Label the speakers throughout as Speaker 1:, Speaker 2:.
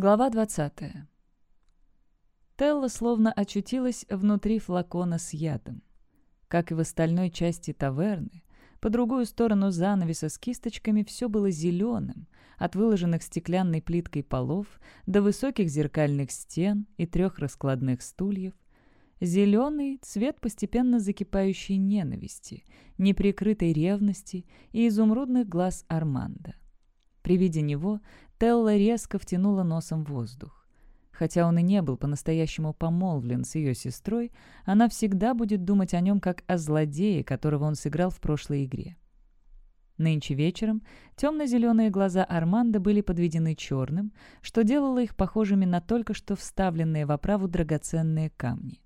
Speaker 1: Глава 20. Телла словно очутилась внутри флакона с ядом. Как и в остальной части таверны, по другую сторону занавеса с кисточками все было зеленым, от выложенных стеклянной плиткой полов до высоких зеркальных стен и трех раскладных стульев. Зеленый — цвет постепенно закипающей ненависти, неприкрытой ревности и изумрудных глаз Арманда. При виде него Телла резко втянула носом воздух. Хотя он и не был по-настоящему помолвлен с ее сестрой, она всегда будет думать о нем как о злодее, которого он сыграл в прошлой игре. Нынче вечером темно-зеленые глаза Арманда были подведены черным, что делало их похожими на только что вставленные в оправу драгоценные камни.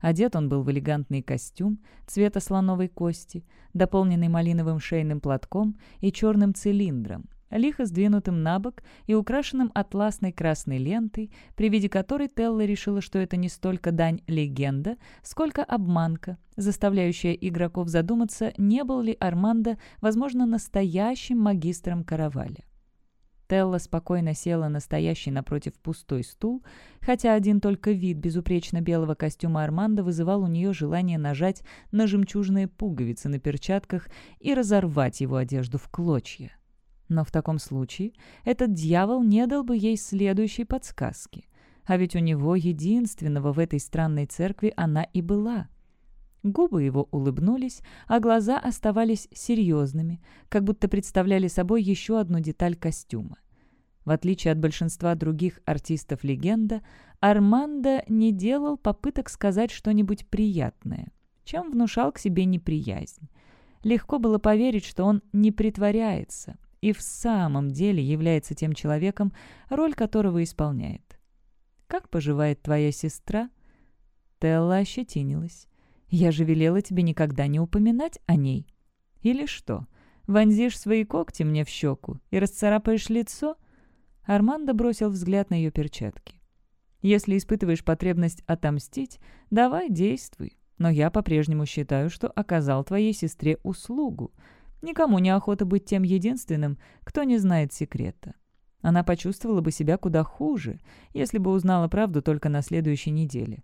Speaker 1: Одет он был в элегантный костюм цвета слоновой кости, дополненный малиновым шейным платком и черным цилиндром, лихо сдвинутым на бок и украшенным атласной красной лентой, при виде которой Телла решила, что это не столько дань легенда, сколько обманка, заставляющая игроков задуматься, не был ли Армандо, возможно, настоящим магистром караваля. Телла спокойно села на стоящий напротив пустой стул, хотя один только вид безупречно белого костюма Армандо вызывал у нее желание нажать на жемчужные пуговицы на перчатках и разорвать его одежду в клочья. Но в таком случае этот дьявол не дал бы ей следующей подсказки. А ведь у него единственного в этой странной церкви она и была. Губы его улыбнулись, а глаза оставались серьезными, как будто представляли собой еще одну деталь костюма. В отличие от большинства других артистов легенда, Армандо не делал попыток сказать что-нибудь приятное, чем внушал к себе неприязнь. Легко было поверить, что он не притворяется – и в самом деле является тем человеком, роль которого исполняет. «Как поживает твоя сестра?» Телла ощетинилась. «Я же велела тебе никогда не упоминать о ней». «Или что? Вонзишь свои когти мне в щеку и расцарапаешь лицо?» Армандо бросил взгляд на ее перчатки. «Если испытываешь потребность отомстить, давай действуй. Но я по-прежнему считаю, что оказал твоей сестре услугу. Никому не охота быть тем единственным, кто не знает секрета. Она почувствовала бы себя куда хуже, если бы узнала правду только на следующей неделе.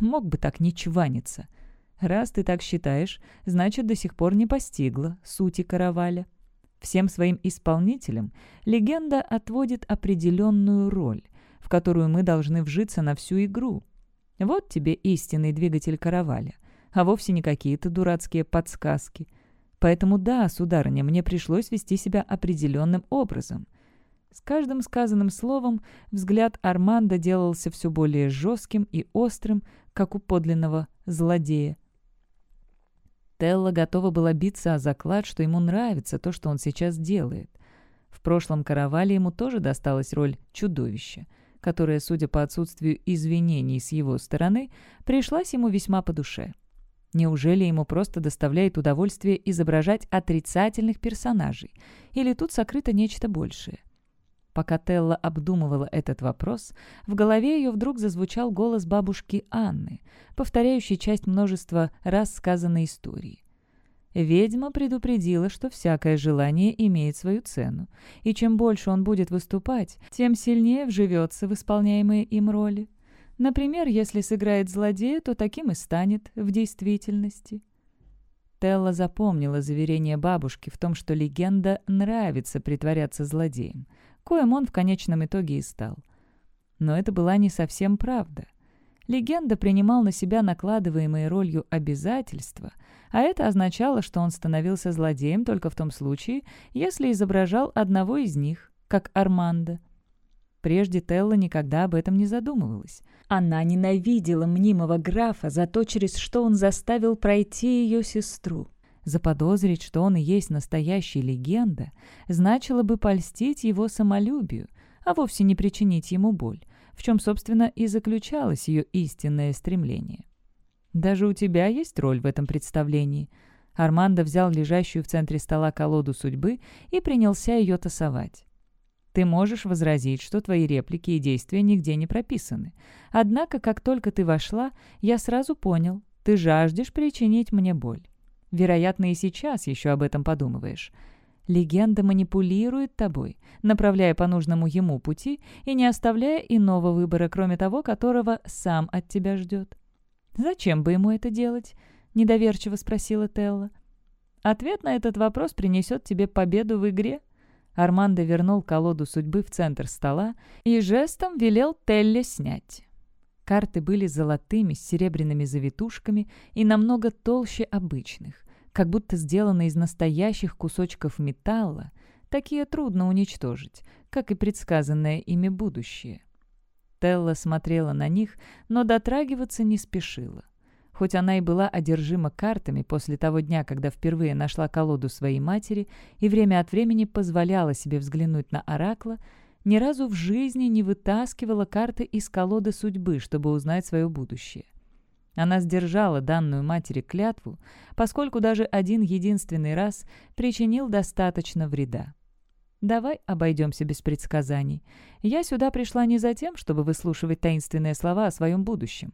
Speaker 1: Мог бы так не чваниться. Раз ты так считаешь, значит, до сих пор не постигла сути караваля. Всем своим исполнителям легенда отводит определенную роль, в которую мы должны вжиться на всю игру. Вот тебе истинный двигатель караваля, а вовсе не какие-то дурацкие подсказки — Поэтому да, сударыня, мне пришлось вести себя определенным образом. С каждым сказанным словом взгляд Армандо делался все более жестким и острым, как у подлинного злодея. Телла готова была биться о заклад, что ему нравится то, что он сейчас делает. В прошлом каравале ему тоже досталась роль чудовища, которая, судя по отсутствию извинений с его стороны, пришлась ему весьма по душе. Неужели ему просто доставляет удовольствие изображать отрицательных персонажей? Или тут сокрыто нечто большее? Пока Телла обдумывала этот вопрос, в голове ее вдруг зазвучал голос бабушки Анны, повторяющий часть множества раз сказанной истории. Ведьма предупредила, что всякое желание имеет свою цену, и чем больше он будет выступать, тем сильнее вживется в исполняемые им роли. Например, если сыграет злодея, то таким и станет в действительности. Телла запомнила заверение бабушки в том, что легенда нравится притворяться злодеем, коим он в конечном итоге и стал. Но это была не совсем правда. Легенда принимал на себя накладываемые ролью обязательства, а это означало, что он становился злодеем только в том случае, если изображал одного из них, как Армандо, Прежде Телла никогда об этом не задумывалась. Она ненавидела мнимого графа за то, через что он заставил пройти ее сестру. Заподозрить, что он и есть настоящая легенда, значило бы польстить его самолюбию, а вовсе не причинить ему боль, в чем, собственно, и заключалось ее истинное стремление. «Даже у тебя есть роль в этом представлении», Армандо взял лежащую в центре стола колоду судьбы и принялся ее тасовать. Ты можешь возразить, что твои реплики и действия нигде не прописаны. Однако, как только ты вошла, я сразу понял, ты жаждешь причинить мне боль. Вероятно, и сейчас еще об этом подумываешь. Легенда манипулирует тобой, направляя по нужному ему пути и не оставляя иного выбора, кроме того, которого сам от тебя ждет. «Зачем бы ему это делать?» — недоверчиво спросила Телла. «Ответ на этот вопрос принесет тебе победу в игре», Армандо вернул колоду судьбы в центр стола и жестом велел Телле снять. Карты были золотыми, с серебряными завитушками и намного толще обычных, как будто сделаны из настоящих кусочков металла. Такие трудно уничтожить, как и предсказанное ими будущее. Телла смотрела на них, но дотрагиваться не спешила. Хоть она и была одержима картами после того дня, когда впервые нашла колоду своей матери и время от времени позволяла себе взглянуть на Оракла, ни разу в жизни не вытаскивала карты из колоды судьбы, чтобы узнать свое будущее. Она сдержала данную матери клятву, поскольку даже один единственный раз причинил достаточно вреда. Давай обойдемся без предсказаний. Я сюда пришла не за тем, чтобы выслушивать таинственные слова о своем будущем.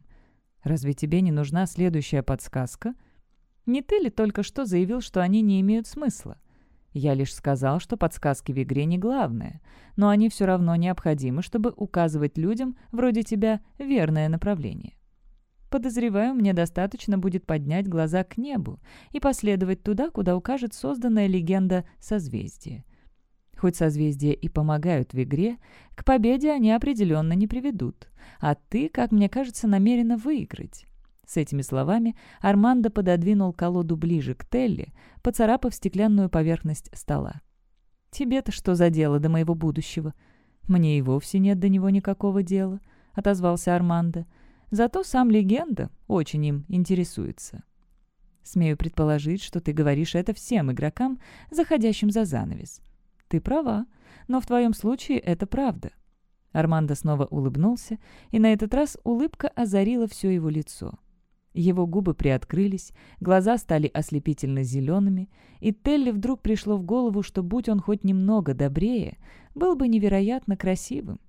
Speaker 1: Разве тебе не нужна следующая подсказка? Не ты ли только что заявил, что они не имеют смысла? Я лишь сказал, что подсказки в игре не главное, но они все равно необходимы, чтобы указывать людям, вроде тебя, верное направление. Подозреваю, мне достаточно будет поднять глаза к небу и последовать туда, куда укажет созданная легенда созвездия. Хоть созвездия и помогают в игре, к победе они определенно не приведут. А ты, как мне кажется, намерена выиграть». С этими словами Армандо пододвинул колоду ближе к Телли, поцарапав стеклянную поверхность стола. «Тебе-то что за дело до моего будущего?» «Мне и вовсе нет до него никакого дела», — отозвался Армандо. «Зато сам легенда очень им интересуется». «Смею предположить, что ты говоришь это всем игрокам, заходящим за занавес. Ты права, но в твоем случае это правда». Армандо снова улыбнулся, и на этот раз улыбка озарила все его лицо. Его губы приоткрылись, глаза стали ослепительно зелеными, и Телли вдруг пришло в голову, что будь он хоть немного добрее, был бы невероятно красивым.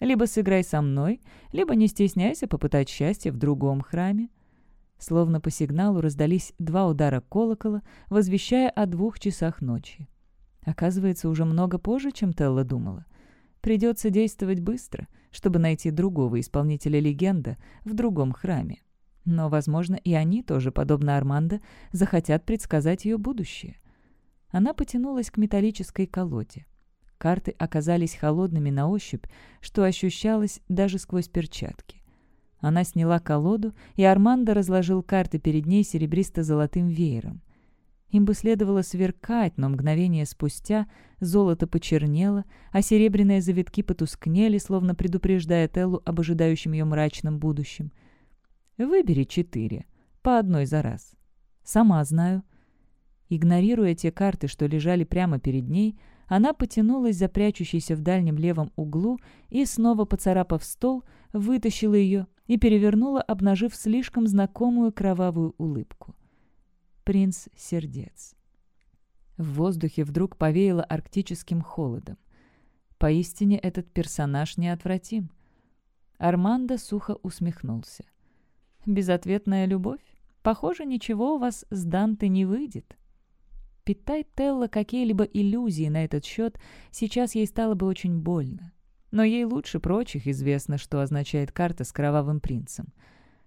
Speaker 1: Либо сыграй со мной, либо не стесняйся попытать счастье в другом храме. Словно по сигналу раздались два удара колокола, возвещая о двух часах ночи. Оказывается, уже много позже, чем Телла думала. Придется действовать быстро, чтобы найти другого исполнителя легенды в другом храме. Но, возможно, и они тоже, подобно Армандо, захотят предсказать ее будущее. Она потянулась к металлической колоде. Карты оказались холодными на ощупь, что ощущалось даже сквозь перчатки. Она сняла колоду, и Армандо разложил карты перед ней серебристо-золотым веером. Им бы следовало сверкать, но мгновение спустя золото почернело, а серебряные завитки потускнели, словно предупреждая Теллу об ожидающем ее мрачном будущем. «Выбери четыре. По одной за раз. Сама знаю». Игнорируя те карты, что лежали прямо перед ней, она потянулась за прячущейся в дальнем левом углу и, снова поцарапав стол, вытащила ее и перевернула, обнажив слишком знакомую кровавую улыбку принц Сердец. В воздухе вдруг повеяло арктическим холодом. Поистине этот персонаж неотвратим. Армандо сухо усмехнулся. «Безответная любовь? Похоже, ничего у вас с Данте не выйдет». Питай Телла какие-либо иллюзии на этот счет, сейчас ей стало бы очень больно. Но ей лучше прочих известно, что означает карта с кровавым принцем.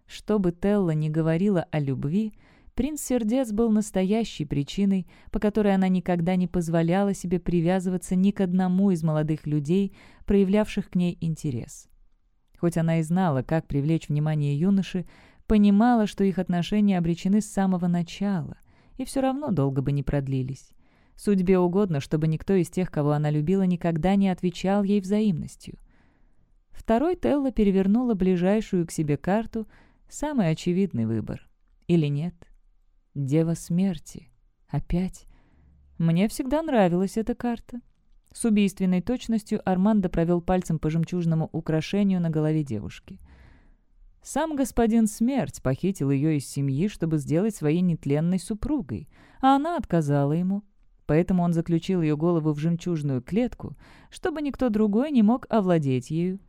Speaker 1: Что бы Телла ни говорила о любви, Принц Сердец был настоящей причиной, по которой она никогда не позволяла себе привязываться ни к одному из молодых людей, проявлявших к ней интерес. Хоть она и знала, как привлечь внимание юноши, понимала, что их отношения обречены с самого начала, и все равно долго бы не продлились. Судьбе угодно, чтобы никто из тех, кого она любила, никогда не отвечал ей взаимностью. Второй Телла перевернула ближайшую к себе карту, самый очевидный выбор. Или нет? Дева смерти. Опять. Мне всегда нравилась эта карта. С убийственной точностью Армандо провел пальцем по жемчужному украшению на голове девушки. Сам господин Смерть похитил ее из семьи, чтобы сделать своей нетленной супругой, а она отказала ему. Поэтому он заключил ее голову в жемчужную клетку, чтобы никто другой не мог овладеть ею.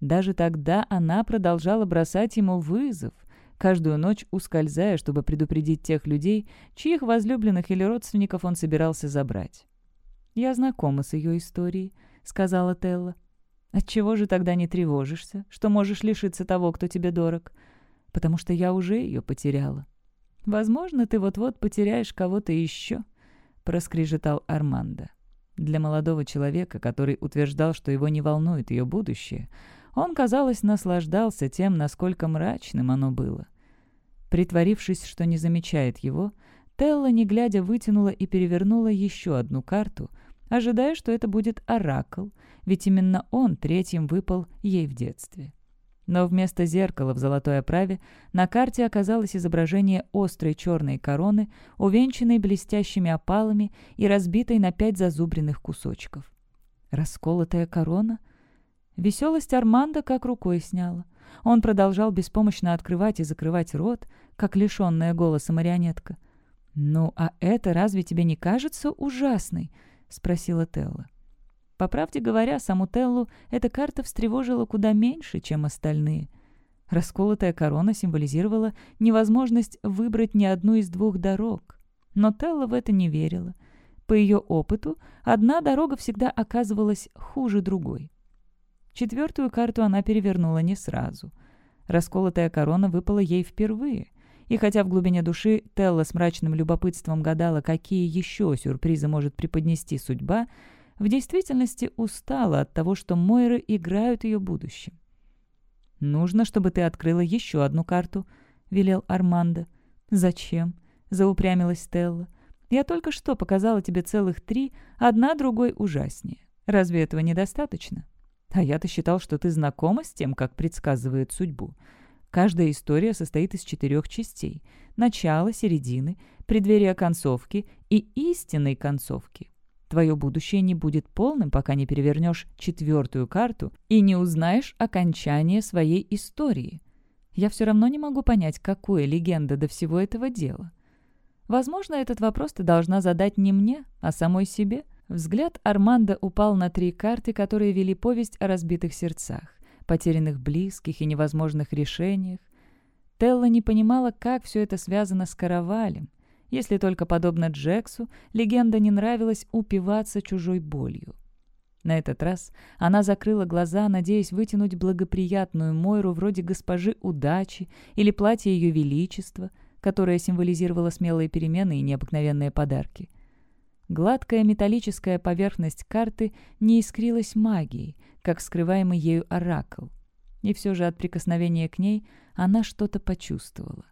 Speaker 1: Даже тогда она продолжала бросать ему вызов — Каждую ночь ускользая, чтобы предупредить тех людей, чьих возлюбленных или родственников он собирался забрать. «Я знакома с ее историей», — сказала Телла. «Отчего же тогда не тревожишься, что можешь лишиться того, кто тебе дорог? Потому что я уже ее потеряла». «Возможно, ты вот-вот потеряешь кого-то еще», — проскрежетал Армандо. Для молодого человека, который утверждал, что его не волнует ее будущее, — он, казалось, наслаждался тем, насколько мрачным оно было. Притворившись, что не замечает его, Телла, не глядя, вытянула и перевернула еще одну карту, ожидая, что это будет оракл, ведь именно он третьим выпал ей в детстве. Но вместо зеркала в золотой оправе на карте оказалось изображение острой черной короны, увенчанной блестящими опалами и разбитой на пять зазубренных кусочков. Расколотая корона — Веселость Арманда как рукой сняла. Он продолжал беспомощно открывать и закрывать рот, как лишенная голоса марионетка. «Ну, а это разве тебе не кажется ужасной?» — спросила Телла. По правде говоря, саму Теллу эта карта встревожила куда меньше, чем остальные. Расколотая корона символизировала невозможность выбрать ни одну из двух дорог. Но Телла в это не верила. По ее опыту, одна дорога всегда оказывалась хуже другой. Четвертую карту она перевернула не сразу. Расколотая корона выпала ей впервые. И хотя в глубине души Телла с мрачным любопытством гадала, какие еще сюрпризы может преподнести судьба, в действительности устала от того, что Мойры играют ее будущим. «Нужно, чтобы ты открыла еще одну карту», — велел Армандо. «Зачем?» — заупрямилась Телла. «Я только что показала тебе целых три, одна другой ужаснее. Разве этого недостаточно?» А я-то считал, что ты знакома с тем, как предсказывает судьбу. Каждая история состоит из четырех частей. Начало, середины, преддверие концовки и истинной концовки. Твое будущее не будет полным, пока не перевернешь четвертую карту и не узнаешь окончание своей истории. Я все равно не могу понять, какое легенда до всего этого дела. Возможно, этот вопрос ты должна задать не мне, а самой себе. Взгляд Арманда упал на три карты, которые вели повесть о разбитых сердцах, потерянных близких и невозможных решениях. Телла не понимала, как все это связано с каравалем, если только, подобно Джексу, легенда не нравилась упиваться чужой болью. На этот раз она закрыла глаза, надеясь вытянуть благоприятную Мойру вроде госпожи удачи или платья ее величества, которое символизировало смелые перемены и необыкновенные подарки – Гладкая металлическая поверхность карты не искрилась магией, как скрываемый ею оракл. И все же от прикосновения к ней она что-то почувствовала.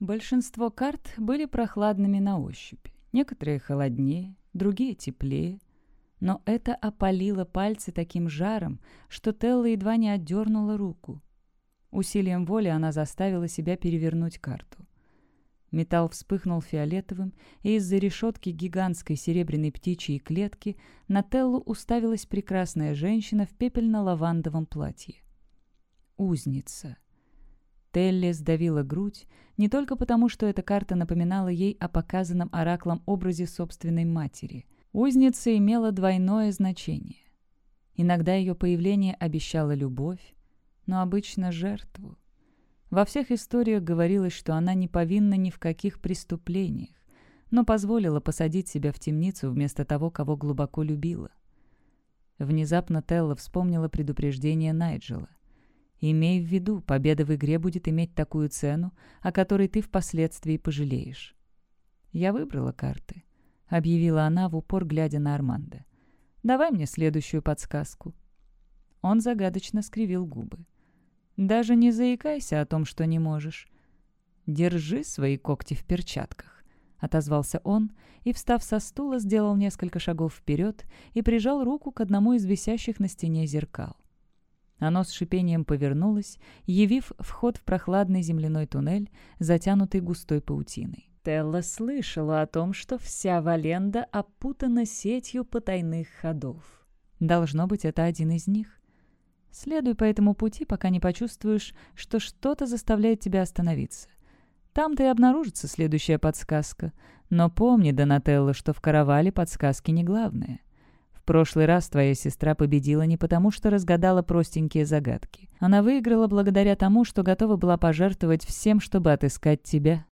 Speaker 1: Большинство карт были прохладными на ощупь, некоторые холоднее, другие теплее. Но это опалило пальцы таким жаром, что Телла едва не отдернула руку. Усилием воли она заставила себя перевернуть карту. Металл вспыхнул фиолетовым, и из-за решетки гигантской серебряной птичьей клетки на Теллу уставилась прекрасная женщина в пепельно-лавандовом платье. Узница. Телли сдавила грудь, не только потому, что эта карта напоминала ей о показанном ораклом образе собственной матери. Узница имела двойное значение. Иногда ее появление обещало любовь, но обычно жертву. Во всех историях говорилось, что она не повинна ни в каких преступлениях, но позволила посадить себя в темницу вместо того, кого глубоко любила. Внезапно Телла вспомнила предупреждение Найджела. «Имей в виду, победа в игре будет иметь такую цену, о которой ты впоследствии пожалеешь». «Я выбрала карты», — объявила она в упор, глядя на Армандо. «Давай мне следующую подсказку». Он загадочно скривил губы. Даже не заикайся о том, что не можешь. Держи свои когти в перчатках. Отозвался он и, встав со стула, сделал несколько шагов вперед и прижал руку к одному из висящих на стене зеркал. Оно с шипением повернулось, явив вход в прохладный земляной туннель, затянутый густой паутиной. Телла слышала о том, что вся Валенда опутана сетью потайных ходов. Должно быть, это один из них. Следуй по этому пути, пока не почувствуешь, что что-то заставляет тебя остановиться. Там-то и обнаружится следующая подсказка. Но помни, Донателло, что в каравале подсказки не главное. В прошлый раз твоя сестра победила не потому, что разгадала простенькие загадки. Она выиграла благодаря тому, что готова была пожертвовать всем, чтобы отыскать тебя.